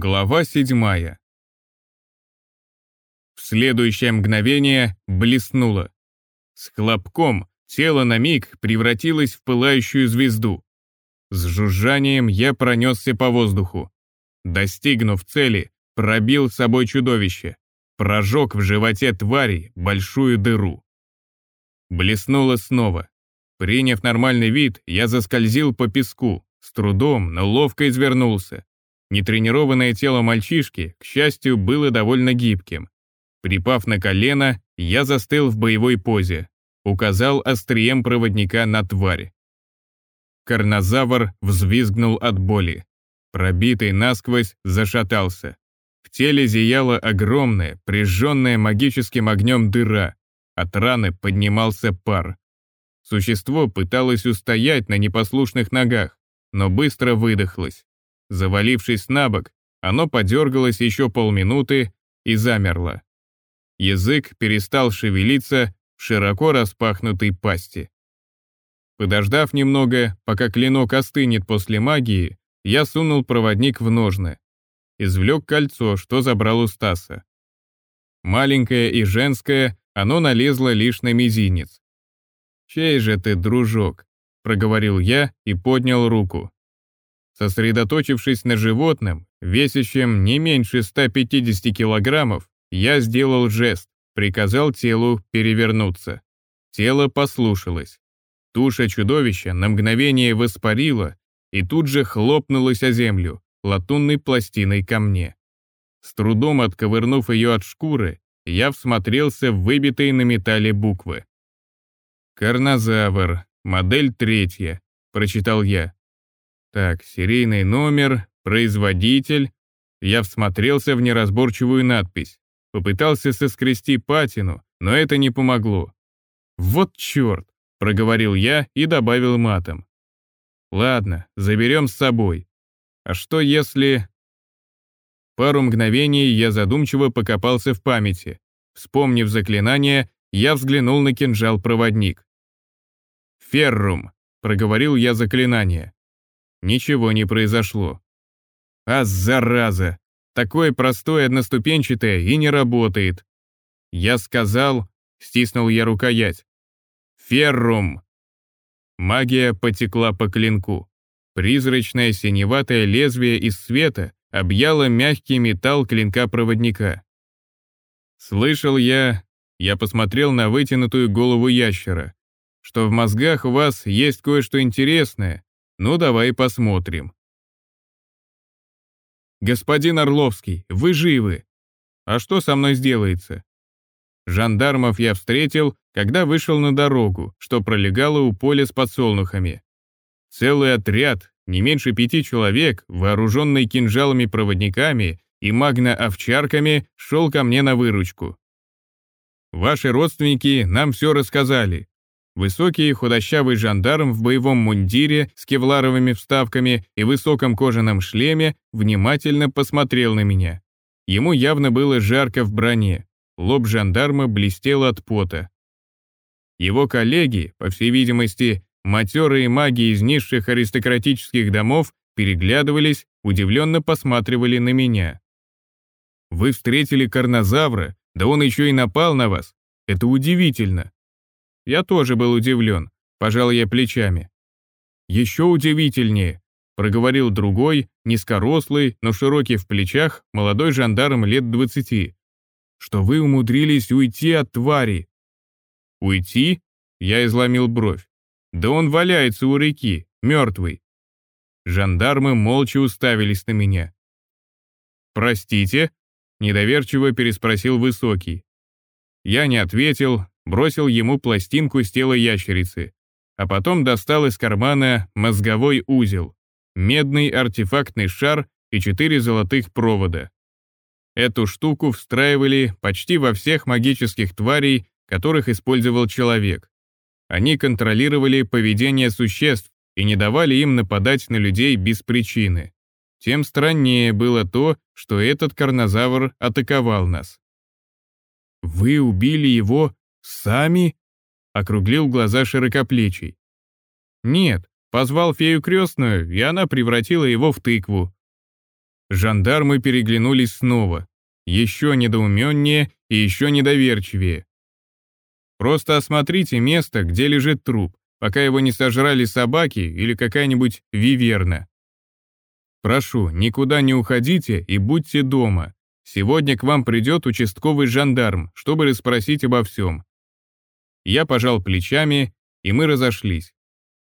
Глава седьмая. В следующее мгновение блеснуло. С хлопком тело на миг превратилось в пылающую звезду. С жужжанием я пронесся по воздуху. Достигнув цели, пробил с собой чудовище. Прожег в животе твари большую дыру. Блеснуло снова. Приняв нормальный вид, я заскользил по песку, с трудом, но ловко извернулся. Нетренированное тело мальчишки, к счастью, было довольно гибким. Припав на колено, я застыл в боевой позе, указал острием проводника на тварь. Карнозавр взвизгнул от боли. Пробитый насквозь зашатался. В теле зияла огромная, прижженная магическим огнем дыра. От раны поднимался пар. Существо пыталось устоять на непослушных ногах, но быстро выдохлось. Завалившись на бок, оно подергалось еще полминуты и замерло. Язык перестал шевелиться в широко распахнутой пасти. Подождав немного, пока клинок остынет после магии, я сунул проводник в ножны. Извлек кольцо, что забрал у Стаса. Маленькое и женское, оно налезло лишь на мизинец. «Чей же ты, дружок?» — проговорил я и поднял руку. Сосредоточившись на животном, весящем не меньше 150 килограммов, я сделал жест, приказал телу перевернуться. Тело послушалось. Туша чудовища на мгновение воспарила и тут же хлопнулась о землю, латунной пластиной ко мне. С трудом отковырнув ее от шкуры, я всмотрелся в выбитые на металле буквы. «Карнозавр, модель третья», — прочитал я. Так, серийный номер, производитель. Я всмотрелся в неразборчивую надпись. Попытался соскрести патину, но это не помогло. «Вот черт!» — проговорил я и добавил матом. «Ладно, заберем с собой. А что если...» Пару мгновений я задумчиво покопался в памяти. Вспомнив заклинание, я взглянул на кинжал-проводник. «Феррум», — проговорил я заклинание. Ничего не произошло. А зараза! Такое простое одноступенчатое и не работает. Я сказал, стиснул я рукоять. Феррум! Магия потекла по клинку. Призрачное синеватое лезвие из света объяло мягкий металл клинка-проводника. Слышал я, я посмотрел на вытянутую голову ящера, что в мозгах у вас есть кое-что интересное, ну, давай посмотрим. Господин Орловский, вы живы. А что со мной сделается? Жандармов я встретил, когда вышел на дорогу, что пролегало у поля с подсолнухами. Целый отряд, не меньше пяти человек, вооруженный кинжалами-проводниками и магно-овчарками, шел ко мне на выручку. Ваши родственники нам все рассказали, Высокий худощавый жандарм в боевом мундире с кевларовыми вставками и высоком кожаном шлеме внимательно посмотрел на меня. Ему явно было жарко в броне, лоб жандарма блестел от пота. Его коллеги, по всей видимости, матерые маги из низших аристократических домов, переглядывались, удивленно посматривали на меня. «Вы встретили карнозавра, да он еще и напал на вас. Это удивительно. Я тоже был удивлен, пожал я плечами. Еще удивительнее, проговорил другой, низкорослый, но широкий в плечах, молодой жандарм лет двадцати, что вы умудрились уйти от твари. Уйти? Я изломил бровь. Да он валяется у реки, мертвый. Жандармы молча уставились на меня. «Простите?» — недоверчиво переспросил Высокий. Я не ответил, бросил ему пластинку с тела ящерицы, а потом достал из кармана мозговой узел, медный артефактный шар и четыре золотых провода. Эту штуку встраивали почти во всех магических тварей, которых использовал человек. Они контролировали поведение существ и не давали им нападать на людей без причины. Тем страннее было то, что этот карнозавр атаковал нас. «Вы убили его «Сами?» — округлил глаза широкоплечий. «Нет, позвал фею крестную, и она превратила его в тыкву». Жандармы переглянулись снова, еще недоуменнее и еще недоверчивее. Просто осмотрите место, где лежит труп, пока его не сожрали собаки или какая-нибудь виверна. Прошу, никуда не уходите и будьте дома. Сегодня к вам придет участковый жандарм, чтобы расспросить обо всем. Я пожал плечами, и мы разошлись.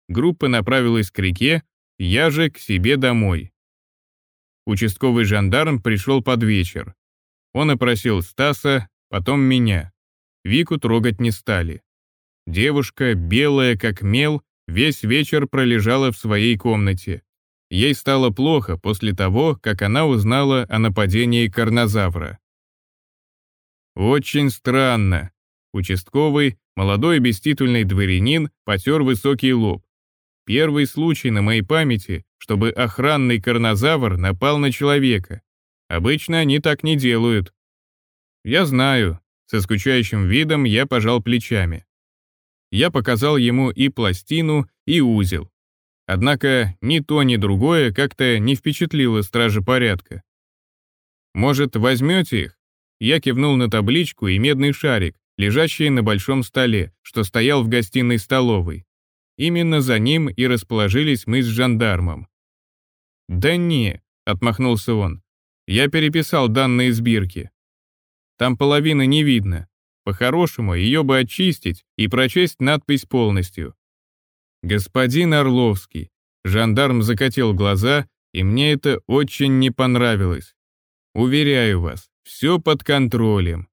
Группа направилась к реке, я же к себе домой. Участковый жандарм пришел под вечер. Он опросил Стаса, потом меня. Вику трогать не стали. Девушка, белая как мел, весь вечер пролежала в своей комнате. Ей стало плохо после того, как она узнала о нападении карнозавра. Очень странно. Участковый, молодой беститульный дворянин, потер высокий лоб. Первый случай на моей памяти, чтобы охранный карнозавр напал на человека. Обычно они так не делают. Я знаю. Со скучающим видом я пожал плечами. Я показал ему и пластину, и узел. Однако ни то, ни другое как-то не впечатлило стражи порядка. «Может, возьмете их?» Я кивнул на табличку и медный шарик, лежащий на большом столе, что стоял в гостиной столовой. Именно за ним и расположились мы с жандармом. «Да не», — отмахнулся он, — «я переписал данные сбирки. Там половины не видно. По-хорошему, ее бы очистить и прочесть надпись полностью. «Господин Орловский», жандарм закатил глаза, и мне это очень не понравилось. Уверяю вас, все под контролем.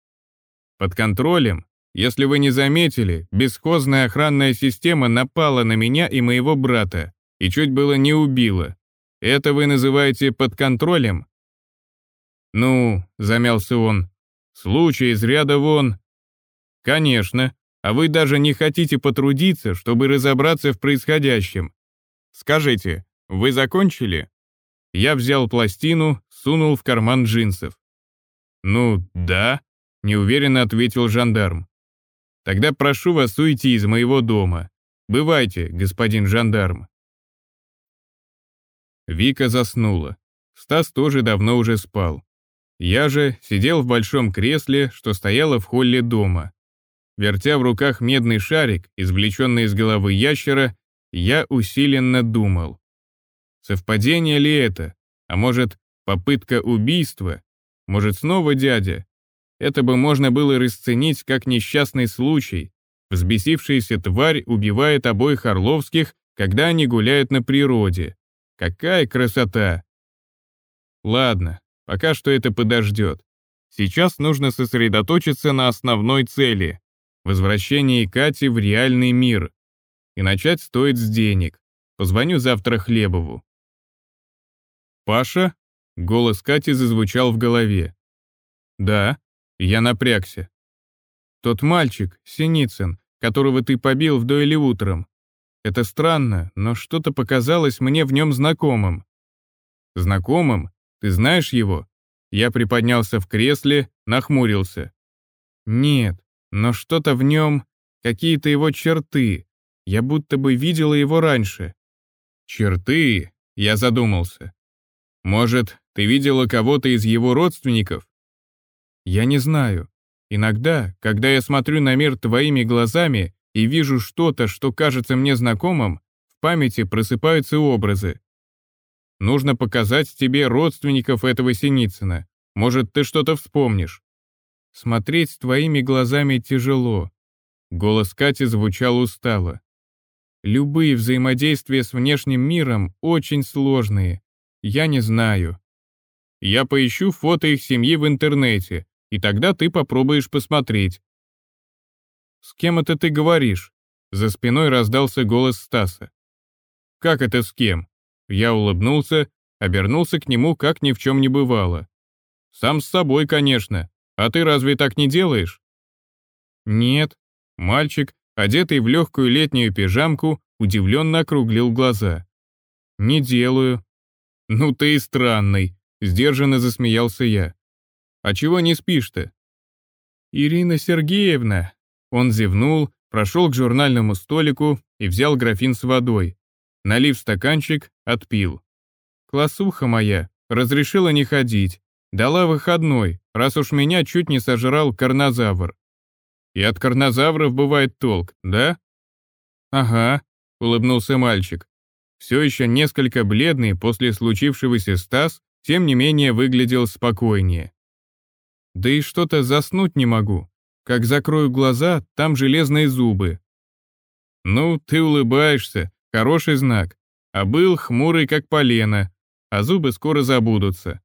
Под контролем? Если вы не заметили, бесхозная охранная система напала на меня и моего брата и чуть было не убила. Это вы называете под контролем? Ну, замялся он, случай из ряда вон. Конечно, а вы даже не хотите потрудиться, чтобы разобраться в происходящем. Скажите, вы закончили? Я взял пластину, сунул в карман джинсов. Ну, да, неуверенно ответил жандарм. Тогда прошу вас уйти из моего дома. Бывайте, господин жандарм. Вика заснула. Стас тоже давно уже спал. Я же сидел в большом кресле, что стояло в холле дома. Вертя в руках медный шарик, извлеченный из головы ящера, я усиленно думал. Совпадение ли это? А может, попытка убийства? Может, снова дядя? Это бы можно было расценить как несчастный случай. Взбесившаяся тварь убивает обоих Орловских, когда они гуляют на природе. Какая красота! Ладно, пока что это подождет. Сейчас нужно сосредоточиться на основной цели — возвращении Кати в реальный мир. И начать стоит с денег. Позвоню завтра Хлебову. «Паша?» — голос Кати зазвучал в голове. «Да», я напрягся. Тот мальчик, Синицын, которого ты побил в дуэли утром. Это странно, но что-то показалось мне в нем знакомым. Знакомым? Ты знаешь его? Я приподнялся в кресле, нахмурился. Нет, но что-то в нем, какие-то его черты. Я будто бы видела его раньше. Черты? Я задумался. Может, ты видела кого-то из его родственников? Я не знаю. Иногда, когда я смотрю на мир твоими глазами и вижу что-то, что кажется мне знакомым, в памяти просыпаются образы. Нужно показать тебе родственников этого Синицына. Может, ты что-то вспомнишь. Смотреть твоими глазами тяжело. Голос Кати звучал устало. Любые взаимодействия с внешним миром очень сложные. Я не знаю. Я поищу фото их семьи в интернете, и тогда ты попробуешь посмотреть. «С кем это ты говоришь?» За спиной раздался голос Стаса. «Как это с кем?» Я улыбнулся, обернулся к нему, как ни в чем не бывало. «Сам с собой, конечно. А ты разве так не делаешь?» «Нет». Мальчик, одетый в легкую летнюю пижамку, удивленно округлил глаза. «Не делаю». «Ну ты и странный», — сдержанно засмеялся я. А чего не спишь-то?» «Ирина Сергеевна!» Он зевнул, прошел к журнальному столику и взял графин с водой. Налив стаканчик, отпил. «Классуха моя, разрешила не ходить. Дала выходной, раз уж меня чуть не сожрал карнозавр. И от карнозавров бывает толк, да? Ага, улыбнулся мальчик. Все еще несколько бледный после случившегося Стас, тем не менее выглядел спокойнее. Да и что-то заснуть не могу. Как закрою глаза, там железные зубы. Ну, ты улыбаешься, хороший знак. А был хмурый, как полено, а зубы скоро забудутся.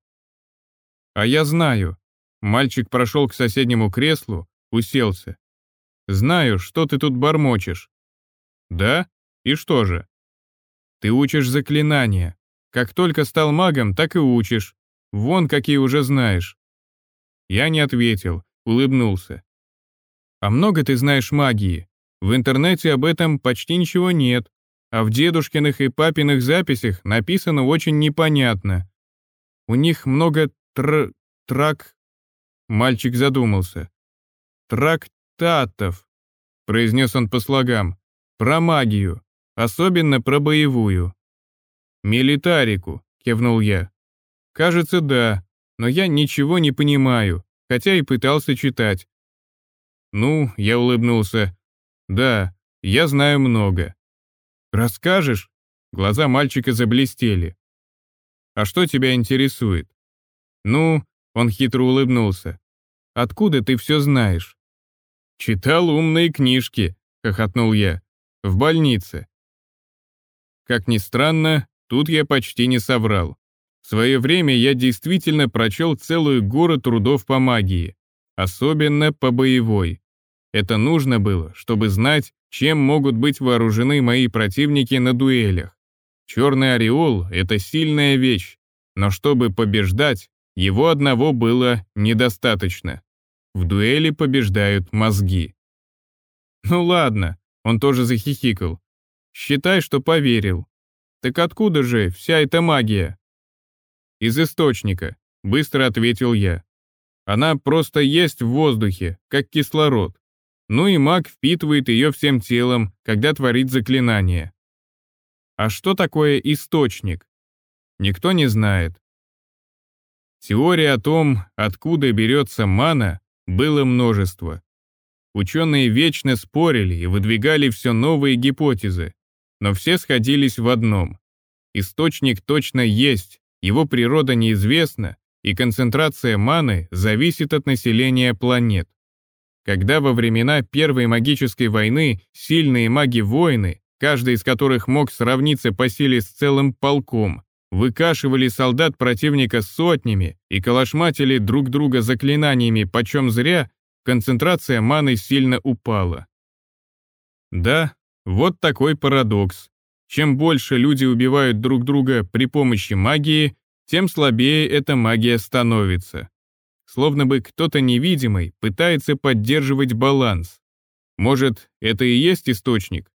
А я знаю. Мальчик прошел к соседнему креслу, уселся. Знаю, что ты тут бормочешь. Да? И что же? Ты учишь заклинания. Как только стал магом, так и учишь. Вон какие уже знаешь. Я не ответил, улыбнулся. А много ты знаешь магии? В интернете об этом почти ничего нет, а в дедушкиных и папиных записях написано очень непонятно. У них много тр... трак... Мальчик задумался. Трактатов, произнес он по слогам, про магию, особенно про боевую. Милитарику, кивнул я. Кажется, да, но я ничего не понимаю, хотя и пытался читать. Ну, я улыбнулся. Да, я знаю много. Расскажешь? Глаза мальчика заблестели. А что тебя интересует? Ну, он хитро улыбнулся. Откуда ты все знаешь? Читал умные книжки, хохотнул я. В больнице. Как ни странно, тут я почти не соврал. В свое время я действительно прочел целую гору трудов по магии, особенно по боевой. Это нужно было, чтобы знать, чем могут быть вооружены мои противники на дуэлях. Черный ореол — это сильная вещь, но чтобы побеждать, его одного было недостаточно. В дуэли побеждают мозги. Ну ладно, он тоже захихикал. Считай, что поверил. Так откуда же вся эта магия? «Из источника», — быстро ответил я. «Она просто есть в воздухе, как кислород. Ну и маг впитывает ее всем телом, когда творит заклинание». А что такое источник? Никто не знает. Теория о том, откуда берется мана, было множество. Ученые вечно спорили и выдвигали все новые гипотезы, но все сходились в одном. Источник точно есть, его природа неизвестна, и концентрация маны зависит от населения планет. Когда во времена Первой магической войны сильные маги-воины, каждый из которых мог сравниться по силе с целым полком, выкашивали солдат противника сотнями и калашматили друг друга заклинаниями почем зря, концентрация маны сильно упала. Да, вот такой парадокс. Чем больше люди убивают друг друга при помощи магии, тем слабее эта магия становится. Словно бы кто-то невидимый пытается поддерживать баланс. Может, это и есть источник?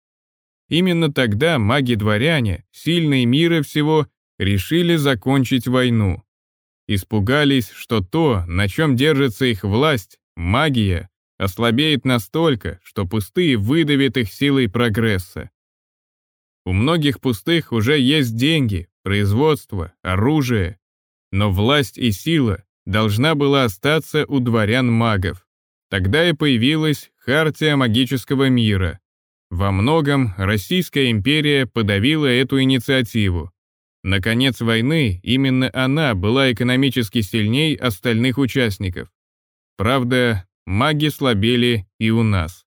Именно тогда маги-дворяне, сильные мира всего, решили закончить войну. Испугались, что то, на чем держится их власть, магия, ослабеет настолько, что пустые выдавят их силой прогресса. У многих пустых уже есть деньги, производство, оружие, но власть и сила должна была остаться у дворян-магов. Тогда и появилась Хартия магического мира. Во многом Российская империя подавила эту инициативу. На конец войны именно она была экономически сильней остальных участников. Правда, маги слабели и у нас.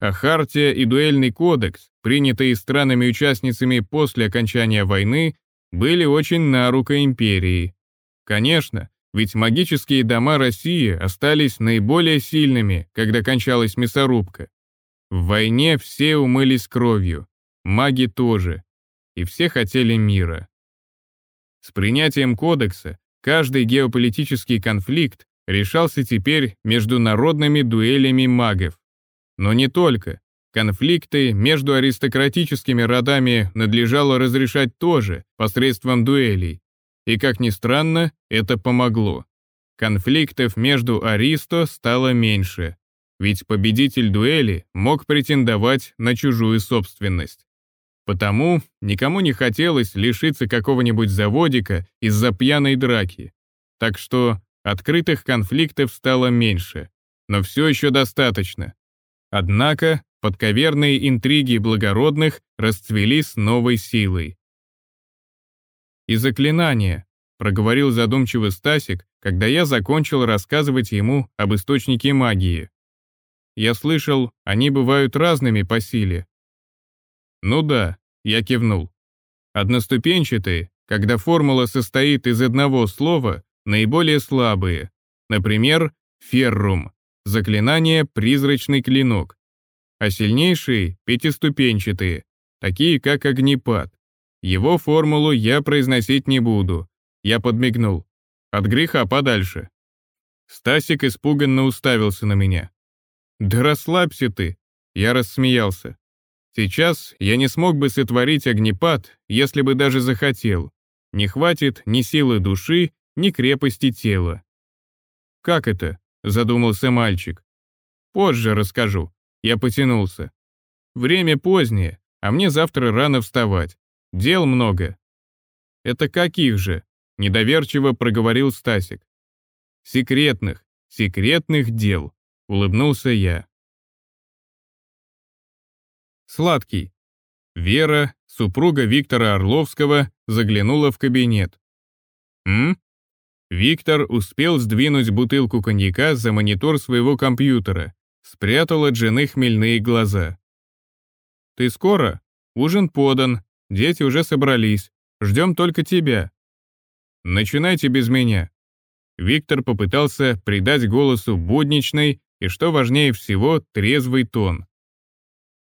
А Хартия и Дуэльный кодекс принятые странами-участницами после окончания войны, были очень на руку империи. Конечно, ведь магические дома России остались наиболее сильными, когда кончалась мясорубка. В войне все умылись кровью, маги тоже, и все хотели мира. С принятием кодекса каждый геополитический конфликт решался теперь международными дуэлями магов. Но не только. Конфликты между аристократическими родами надлежало разрешать тоже посредством дуэлей. И, как ни странно, это помогло. Конфликтов между аристо стало меньше, ведь победитель дуэли мог претендовать на чужую собственность. Потому никому не хотелось лишиться какого-нибудь заводика из-за пьяной драки. Так что открытых конфликтов стало меньше, но все еще достаточно. Однако подковерные интриги благородных расцвели с новой силой. «И заклинания», — проговорил задумчиво Стасик, когда я закончил рассказывать ему об источнике магии. Я слышал, они бывают разными по силе. Ну да, я кивнул. Одноступенчатые, когда формула состоит из одного слова, наиболее слабые. Например, феррум, заклинание «призрачный клинок». А сильнейшие — пятиступенчатые, такие как огнепад. Его формулу я произносить не буду. Я подмигнул. От греха подальше. Стасик испуганно уставился на меня. «Да расслабься ты!» Я рассмеялся. «Сейчас я не смог бы сотворить огнепад, если бы даже захотел. Не хватит ни силы души, ни крепости тела». «Как это?» — задумался мальчик. «Позже расскажу». Я потянулся. «Время позднее, а мне завтра рано вставать. Дел много». «Это каких же?» — недоверчиво проговорил Стасик. «Секретных, секретных дел». Улыбнулся я. Сладкий. Вера, супруга Виктора Орловского, заглянула в кабинет. «М?» Виктор успел сдвинуть бутылку коньяка за монитор своего компьютера, спрятал от хмельные глаза. «Ты скоро? Ужин подан, дети уже собрались, ждем только тебя». «Начинайте без меня». Виктор попытался придать голосу будничной, и, что важнее всего, трезвый тон.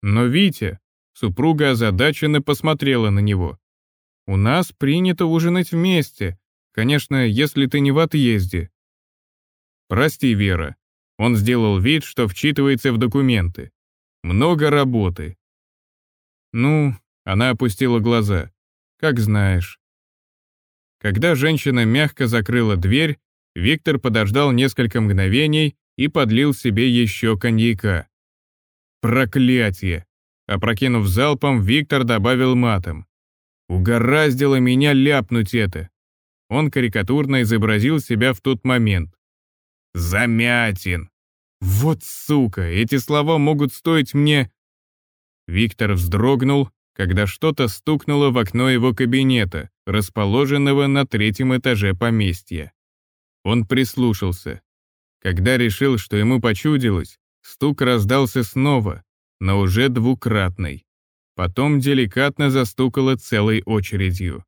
Но Витя, супруга озадаченно посмотрела на него. «У нас принято ужинать вместе, конечно, если ты не в отъезде». «Прости, Вера». Он сделал вид, что вчитывается в документы. «Много работы». «Ну...» — она опустила глаза. «Как знаешь». Когда женщина мягко закрыла дверь, Виктор подождал несколько мгновений, и подлил себе еще коньяка. Проклятие! Опрокинув залпом, Виктор добавил матом. Угораздило меня ляпнуть это. Он карикатурно изобразил себя в тот момент. Замятин! Вот сука, эти слова могут стоить мне... Виктор вздрогнул, когда что-то стукнуло в окно его кабинета, расположенного на третьем этаже поместья. Он прислушался. Когда решил, что ему почудилось, стук раздался снова, но уже двукратный. Потом деликатно застукало целой очередью.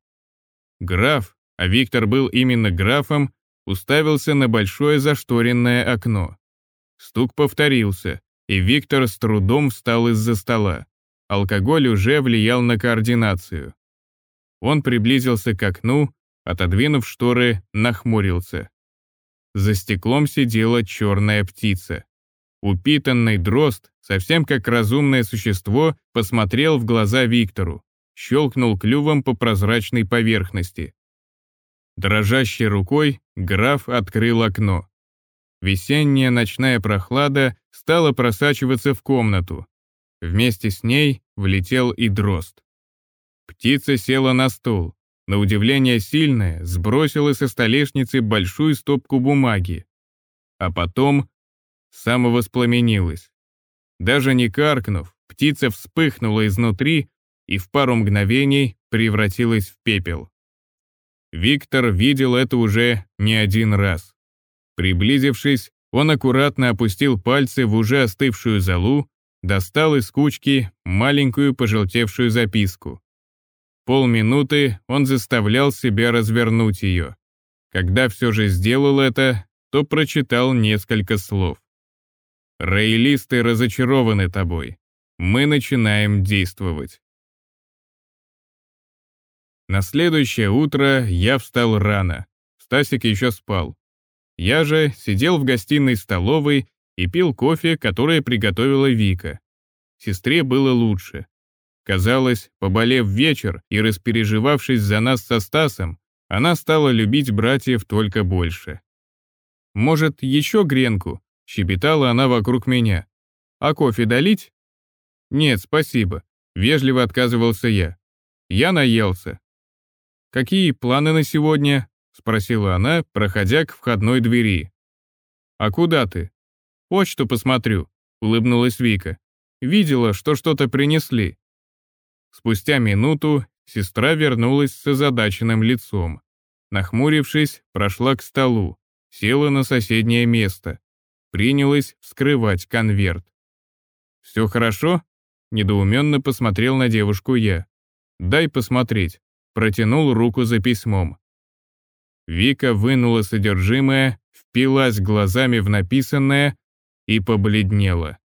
Граф, а Виктор был именно графом, уставился на большое зашторенное окно. Стук повторился, и Виктор с трудом встал из-за стола. Алкоголь уже влиял на координацию. Он приблизился к окну, отодвинув шторы, нахмурился. За стеклом сидела черная птица. Упитанный дрозд, совсем как разумное существо, посмотрел в глаза Виктору, щелкнул клювом по прозрачной поверхности. Дрожащей рукой граф открыл окно. Весенняя ночная прохлада стала просачиваться в комнату. Вместе с ней влетел и дрозд. Птица села на стул, на удивление сильная, сбросила со столешницы большую стопку бумаги. А потом самовоспламенилась. Даже не каркнув, птица вспыхнула изнутри и в пару мгновений превратилась в пепел. Виктор видел это уже не один раз. Приблизившись, он аккуратно опустил пальцы в уже остывшую золу, достал из кучки маленькую пожелтевшую записку. Полминуты он заставлял себя развернуть ее. Когда все же сделал это, то прочитал несколько слов. «Рейлисты разочарованы тобой. Мы начинаем действовать». На следующее утро я встал рано. Стасик еще спал. Я же сидел в гостиной столовой и пил кофе, которое приготовила Вика. Сестре было лучше. Казалось, поболев вечер и распереживавшись за нас со Стасом, она стала любить братьев только больше. «Может, еще гренку?» — щебетала она вокруг меня. «А кофе долить?» «Нет, спасибо». Вежливо отказывался я. Я наелся. «Какие планы на сегодня?» — спросила она, проходя к входной двери. «А куда ты?» «Почту посмотрю», — улыбнулась Вика. «Видела, что что-то принесли». Спустя минуту сестра вернулась с озадаченным лицом. Нахмурившись, прошла к столу, села на соседнее место, принялась вскрывать конверт. «Все хорошо?» — недоуменно посмотрел на девушку я. «Дай посмотреть», — протянул руку за письмом. Вика вынула содержимое, впилась глазами в написанное и побледнела.